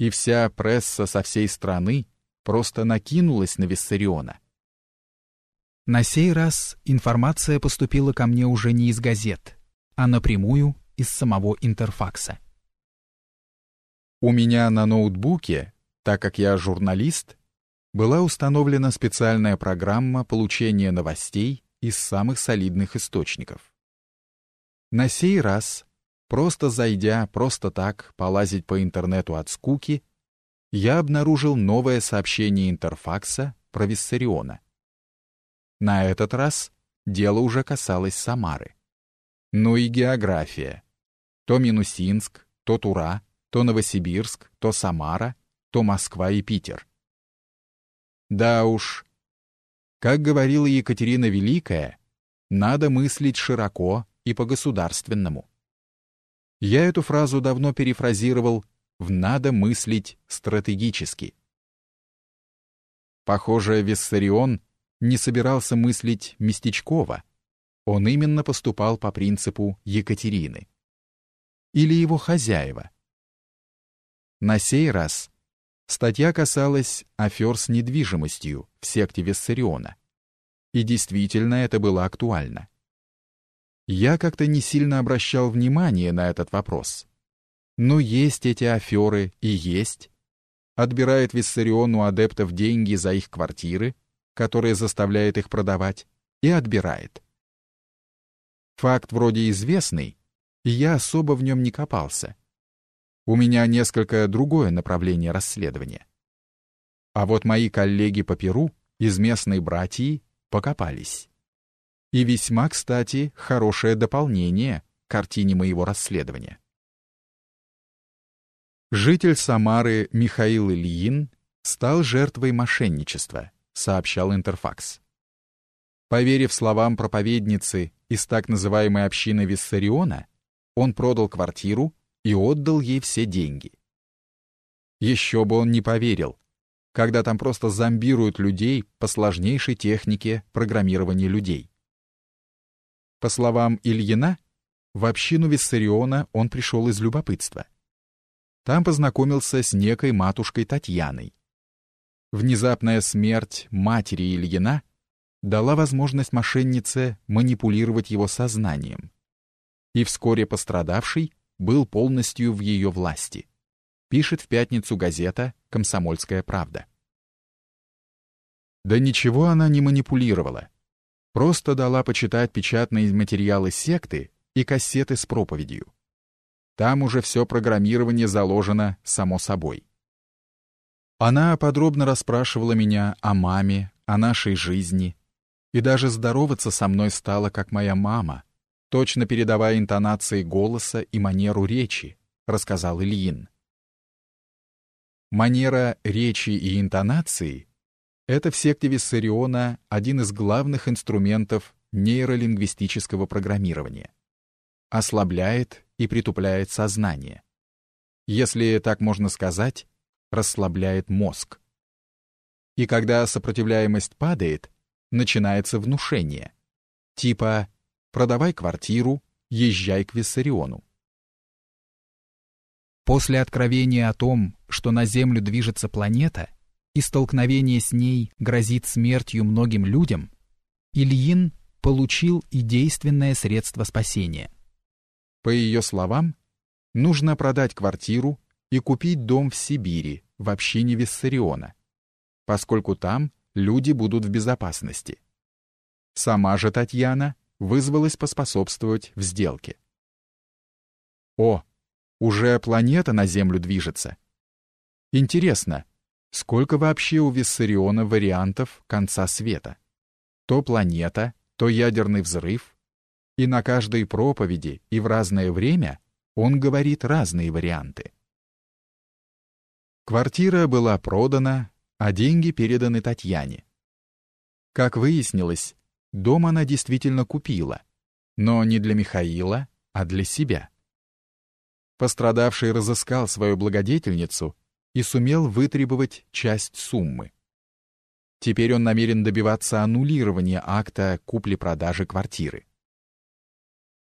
и вся пресса со всей страны просто накинулась на Виссариона. На сей раз информация поступила ко мне уже не из газет, а напрямую из самого Интерфакса. У меня на ноутбуке, так как я журналист, была установлена специальная программа получения новостей из самых солидных источников. На сей раз, просто зайдя просто так полазить по интернету от скуки, я обнаружил новое сообщение Интерфакса про Виссариона. На этот раз дело уже касалось Самары. Ну и география. То Минусинск, то Тура, то Новосибирск, то Самара, то Москва и Питер. Да уж, как говорила Екатерина Великая, надо мыслить широко и по-государственному. Я эту фразу давно перефразировал в «надо мыслить стратегически». Похоже, Виссарион не собирался мыслить местечково. Он именно поступал по принципу Екатерины. Или его хозяева. На сей раз статья касалась афер с недвижимостью в секте Виссариона. И действительно это было актуально. Я как-то не сильно обращал внимание на этот вопрос. Но есть эти аферы и есть. Отбирает Виссариону адептов деньги за их квартиры, которое заставляет их продавать, и отбирает. Факт вроде известный, и я особо в нем не копался. У меня несколько другое направление расследования. А вот мои коллеги по Перу из местной братьи покопались. И весьма, кстати, хорошее дополнение к картине моего расследования. Житель Самары Михаил Ильин стал жертвой мошенничества сообщал Интерфакс. Поверив словам проповедницы из так называемой общины Виссариона, он продал квартиру и отдал ей все деньги. Еще бы он не поверил, когда там просто зомбируют людей по сложнейшей технике программирования людей. По словам Ильина, в общину Виссариона он пришел из любопытства. Там познакомился с некой матушкой Татьяной, Внезапная смерть матери Ильина дала возможность мошеннице манипулировать его сознанием. И вскоре пострадавший был полностью в ее власти. Пишет в пятницу газета «Комсомольская правда». Да ничего она не манипулировала. Просто дала почитать печатные материалы секты и кассеты с проповедью. Там уже все программирование заложено само собой. Она подробно расспрашивала меня о маме, о нашей жизни, и даже здороваться со мной стала как моя мама, точно передавая интонации голоса и манеру речи, рассказал Ильин. Манера речи и интонации — это в секте Виссариона один из главных инструментов нейролингвистического программирования. Ослабляет и притупляет сознание. Если так можно сказать, расслабляет мозг. И когда сопротивляемость падает, начинается внушение. Типа «продавай квартиру, езжай к Виссариону». После откровения о том, что на Землю движется планета, и столкновение с ней грозит смертью многим людям, Ильин получил и действенное средство спасения. По ее словам, нужно продать квартиру и купить дом в Сибири, в общине Виссариона, поскольку там люди будут в безопасности. Сама же Татьяна вызвалась поспособствовать в сделке. О, уже планета на Землю движется. Интересно, сколько вообще у Виссариона вариантов конца света? То планета, то ядерный взрыв, и на каждой проповеди и в разное время он говорит разные варианты. Квартира была продана, а деньги переданы Татьяне. Как выяснилось, дом она действительно купила, но не для Михаила, а для себя. Пострадавший разыскал свою благодетельницу и сумел вытребовать часть суммы. Теперь он намерен добиваться аннулирования акта купли-продажи квартиры.